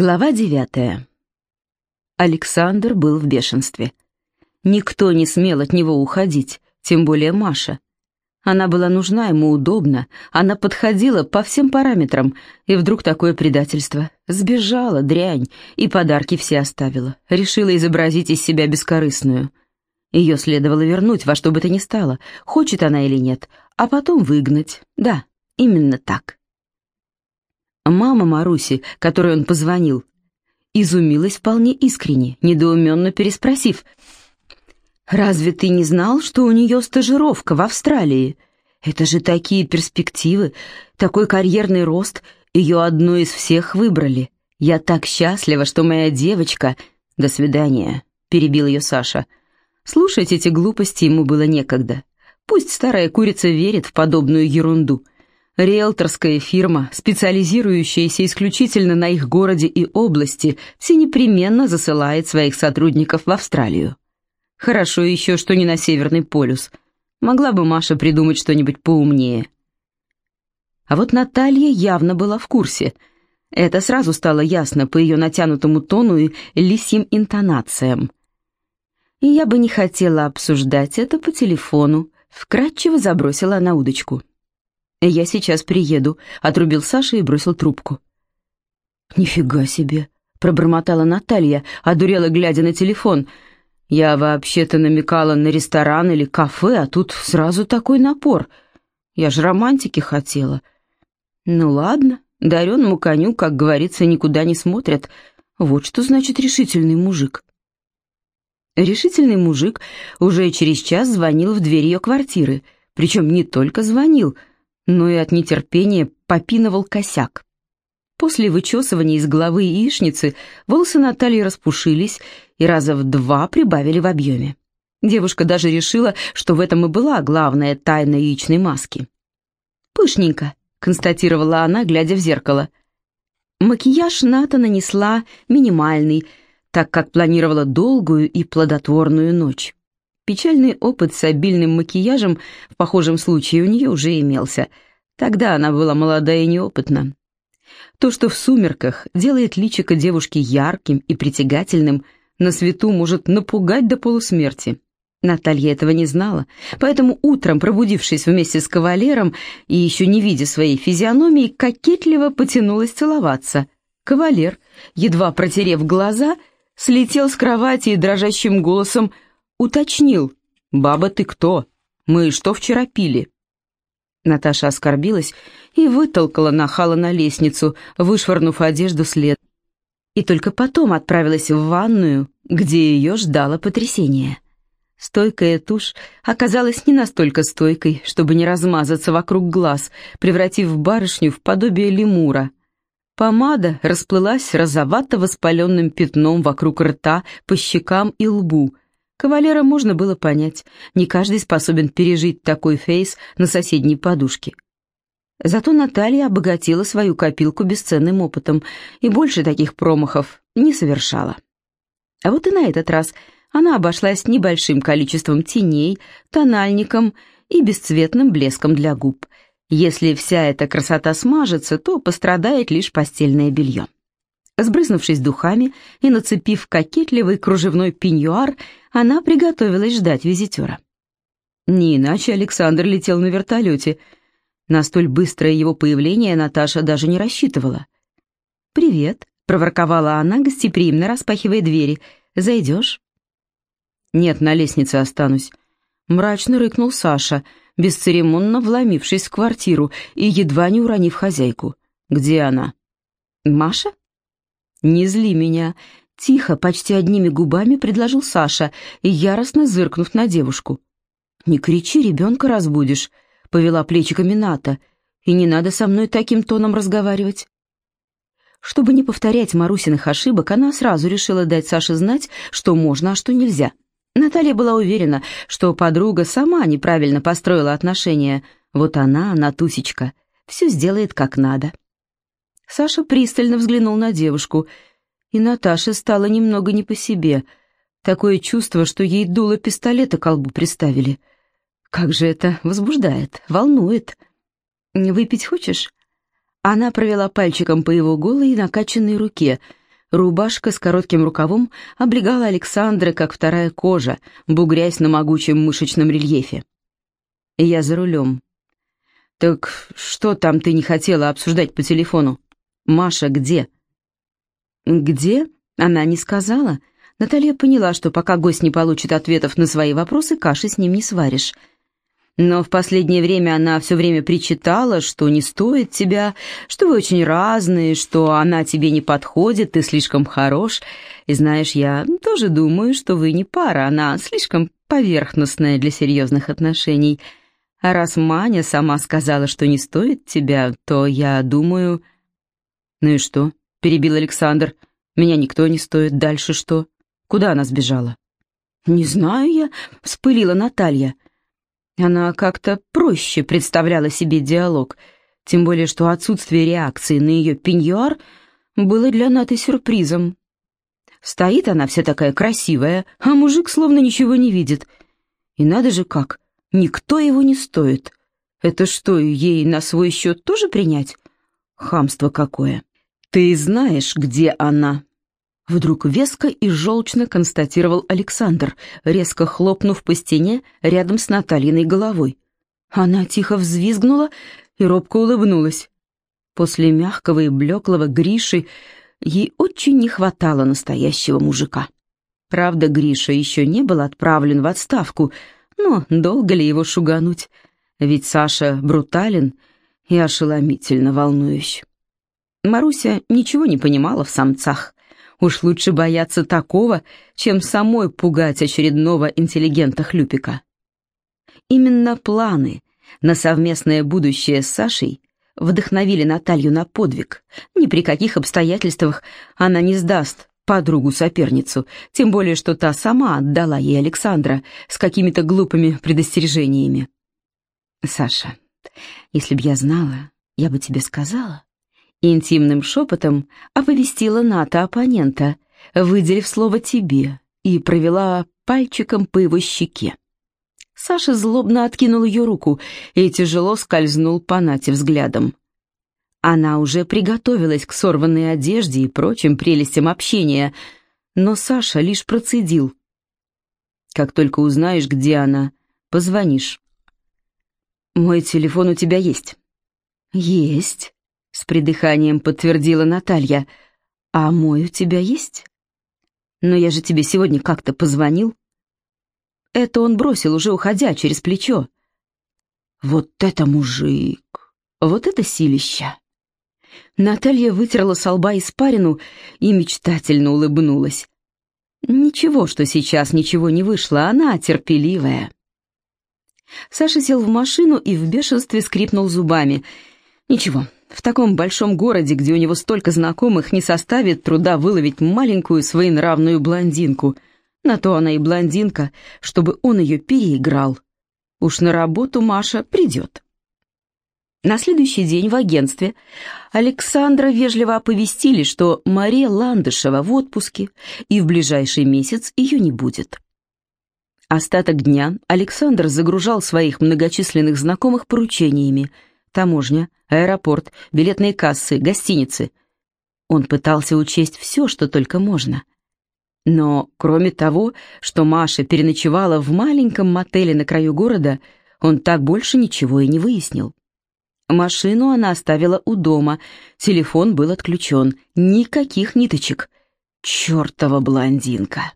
Глава девятая. Александр был в бешенстве. Никто не смел от него уходить, тем более Маша. Она была нужна ему удобно, она подходила по всем параметрам, и вдруг такое предательство. Сбежала, дрянь, и подарки все оставила. Решила изобразить из себя бескорыстную. Ее следовало вернуть во что бы то ни стало, хочет она или нет, а потом выгнать. Да, именно так. Мама Маруси, которой он позвонил, изумилась вполне искренне, недоуменно переспросив. «Разве ты не знал, что у нее стажировка в Австралии? Это же такие перспективы, такой карьерный рост, ее одну из всех выбрали. Я так счастлива, что моя девочка...» «До свидания», — перебил ее Саша. Слушать эти глупости ему было некогда. Пусть старая курица верит в подобную ерунду — Риэлторская фирма, специализирующаяся исключительно на их городе и области, все непременно засылает своих сотрудников в Австралию. Хорошо еще, что не на Северный полюс. Могла бы Маша придумать что-нибудь поумнее. А вот Наталья явно была в курсе. Это сразу стало ясно по ее натянутому тону и лисьим интонациям. Я бы не хотела обсуждать это по телефону, вкратчиво забросила она удочку. «Я сейчас приеду», — отрубил Саша и бросил трубку. «Нифига себе», — пробормотала Наталья, одурела, глядя на телефон. «Я вообще-то намекала на ресторан или кафе, а тут сразу такой напор. Я же романтики хотела». «Ну ладно, дареному коню, как говорится, никуда не смотрят. Вот что значит решительный мужик». Решительный мужик уже через час звонил в дверь ее квартиры, причем не только звонил — но и от нетерпения попиновал косяк. После вычесывания из головы яичницы волосы Натальи распушились и раза в два прибавили в объеме. Девушка даже решила, что в этом и была главная тайна яичной маски. «Пышненько», — констатировала она, глядя в зеркало. Макияж Ната нанесла минимальный, так как планировала долгую и плодотворную ночь. Печальный опыт с обильным макияжем в похожем случае у нее уже имелся. Тогда она была молода и неопытна. То, что в сумерках делает личико девушки ярким и притягательным, на свету может напугать до полусмерти. Наталья этого не знала, поэтому утром, пробудившись вместе с кавалером и еще не видя своей физиономии, кокетливо потянулась целоваться. Кавалер, едва протерев глаза, слетел с кровати и дрожащим голосом Уточнил. «Баба, ты кто? Мы что вчера пили?» Наташа оскорбилась и вытолкала нахала на лестницу, вышвырнув одежду след. И только потом отправилась в ванную, где ее ждало потрясение. Стойкая тушь оказалась не настолько стойкой, чтобы не размазаться вокруг глаз, превратив барышню в подобие лемура. Помада расплылась розовато-воспаленным пятном вокруг рта, по щекам и лбу — Кавалера можно было понять. Не каждый способен пережить такой фейс на соседней подушке. Зато Наталья обогатила свою копилку бесценным опытом и больше таких промахов не совершала. А вот и на этот раз она обошлась небольшим количеством теней, тональником и бесцветным блеском для губ. Если вся эта красота смажется, то пострадает лишь постельное белье. Сбрызнувшись духами и нацепив кокетливый кружевной пеньюар, она приготовилась ждать визитера. Не иначе Александр летел на вертолете. На столь быстрое его появление Наташа даже не рассчитывала. «Привет», — проворковала она, гостеприимно распахивая двери. «Зайдешь?» «Нет, на лестнице останусь». Мрачно рыкнул Саша, бесцеремонно вломившись в квартиру и едва не уронив хозяйку. «Где она?» «Маша?» «Не зли меня!» Тихо, почти одними губами предложил Саша, и яростно зыркнув на девушку. «Не кричи, ребенка разбудишь», — повела плечиками Ната. «И не надо со мной таким тоном разговаривать». Чтобы не повторять Марусиных ошибок, она сразу решила дать Саше знать, что можно, а что нельзя. Наталья была уверена, что подруга сама неправильно построила отношения. Вот она, Натусечка, все сделает как надо. Саша пристально взглянул на девушку, и Наташе стало немного не по себе. Такое чувство, что ей дуло пистолета к колбу приставили. Как же это возбуждает, волнует. «Выпить хочешь?» Она провела пальчиком по его голой и накачанной руке. Рубашка с коротким рукавом облегала Александра, как вторая кожа, бугрясь на могучем мышечном рельефе. «Я за рулем». «Так что там ты не хотела обсуждать по телефону? Маша где?» «Где?» Она не сказала. Наталья поняла, что пока гость не получит ответов на свои вопросы, каши с ним не сваришь. Но в последнее время она все время причитала, что не стоит тебя, что вы очень разные, что она тебе не подходит, ты слишком хорош. И знаешь, я тоже думаю, что вы не пара, она слишком поверхностная для серьезных отношений. А раз Маня сама сказала, что не стоит тебя, то я думаю... «Ну и что?» — перебил Александр. «Меня никто не стоит. Дальше что? Куда она сбежала?» «Не знаю я», — вспылила Наталья. Она как-то проще представляла себе диалог, тем более что отсутствие реакции на ее пеньюар было для Наты сюрпризом. Стоит она вся такая красивая, а мужик словно ничего не видит. И надо же как, никто его не стоит. Это что, ей на свой счет тоже принять? Хамство какое. Ты знаешь, где она? Вдруг веско и желчно констатировал Александр, резко хлопнув по стене рядом с Натальиной головой. Она тихо взвизгнула и робко улыбнулась. После мягкого и блеклого Гриши ей очень не хватало настоящего мужика. Правда, Гриша еще не был отправлен в отставку, но долго ли его шугануть? Ведь Саша брутален и ошеломительно волнующий. Маруся ничего не понимала в самцах. Уж лучше бояться такого, чем самой пугать очередного интеллигента Хлюпика. Именно планы на совместное будущее с Сашей вдохновили Наталью на подвиг. Ни при каких обстоятельствах она не сдаст подругу-соперницу, тем более что та сама отдала ей Александра с какими-то глупыми предостережениями. «Саша, если б я знала, я бы тебе сказала», Интимным шепотом оповестила Ната оппонента, выделив слово «тебе» и провела пальчиком по его щеке. Саша злобно откинул ее руку и тяжело скользнул по Нате взглядом. Она уже приготовилась к сорванной одежде и прочим прелестям общения, но Саша лишь процедил. «Как только узнаешь, где она, позвонишь». «Мой телефон у тебя есть?» «Есть», с придыханием подтвердила Наталья. «А мой у тебя есть?» «Но я же тебе сегодня как-то позвонил». Это он бросил, уже уходя через плечо. «Вот это мужик! Вот это силища!» Наталья вытерла со лба испарину и мечтательно улыбнулась. Ничего, что сейчас ничего не вышло, она терпеливая. Саша сел в машину и в бешенстве скрипнул зубами. Ничего, в таком большом городе, где у него столько знакомых, не составит труда выловить маленькую своенравную блондинку. На то она и блондинка, чтобы он ее переиграл. Уж на работу Маша придет. На следующий день в агентстве Александра вежливо оповестили, что Мария Ландышева в отпуске, и в ближайший месяц ее не будет. Остаток дня Александр загружал своих многочисленных знакомых поручениями – таможня, аэропорт, билетные кассы, гостиницы. Он пытался учесть все, что только можно. Но кроме того, что Маша переночевала в маленьком мотеле на краю города, он так больше ничего и не выяснил. Машину она оставила у дома, телефон был отключен, никаких ниточек. Чертова блондинка!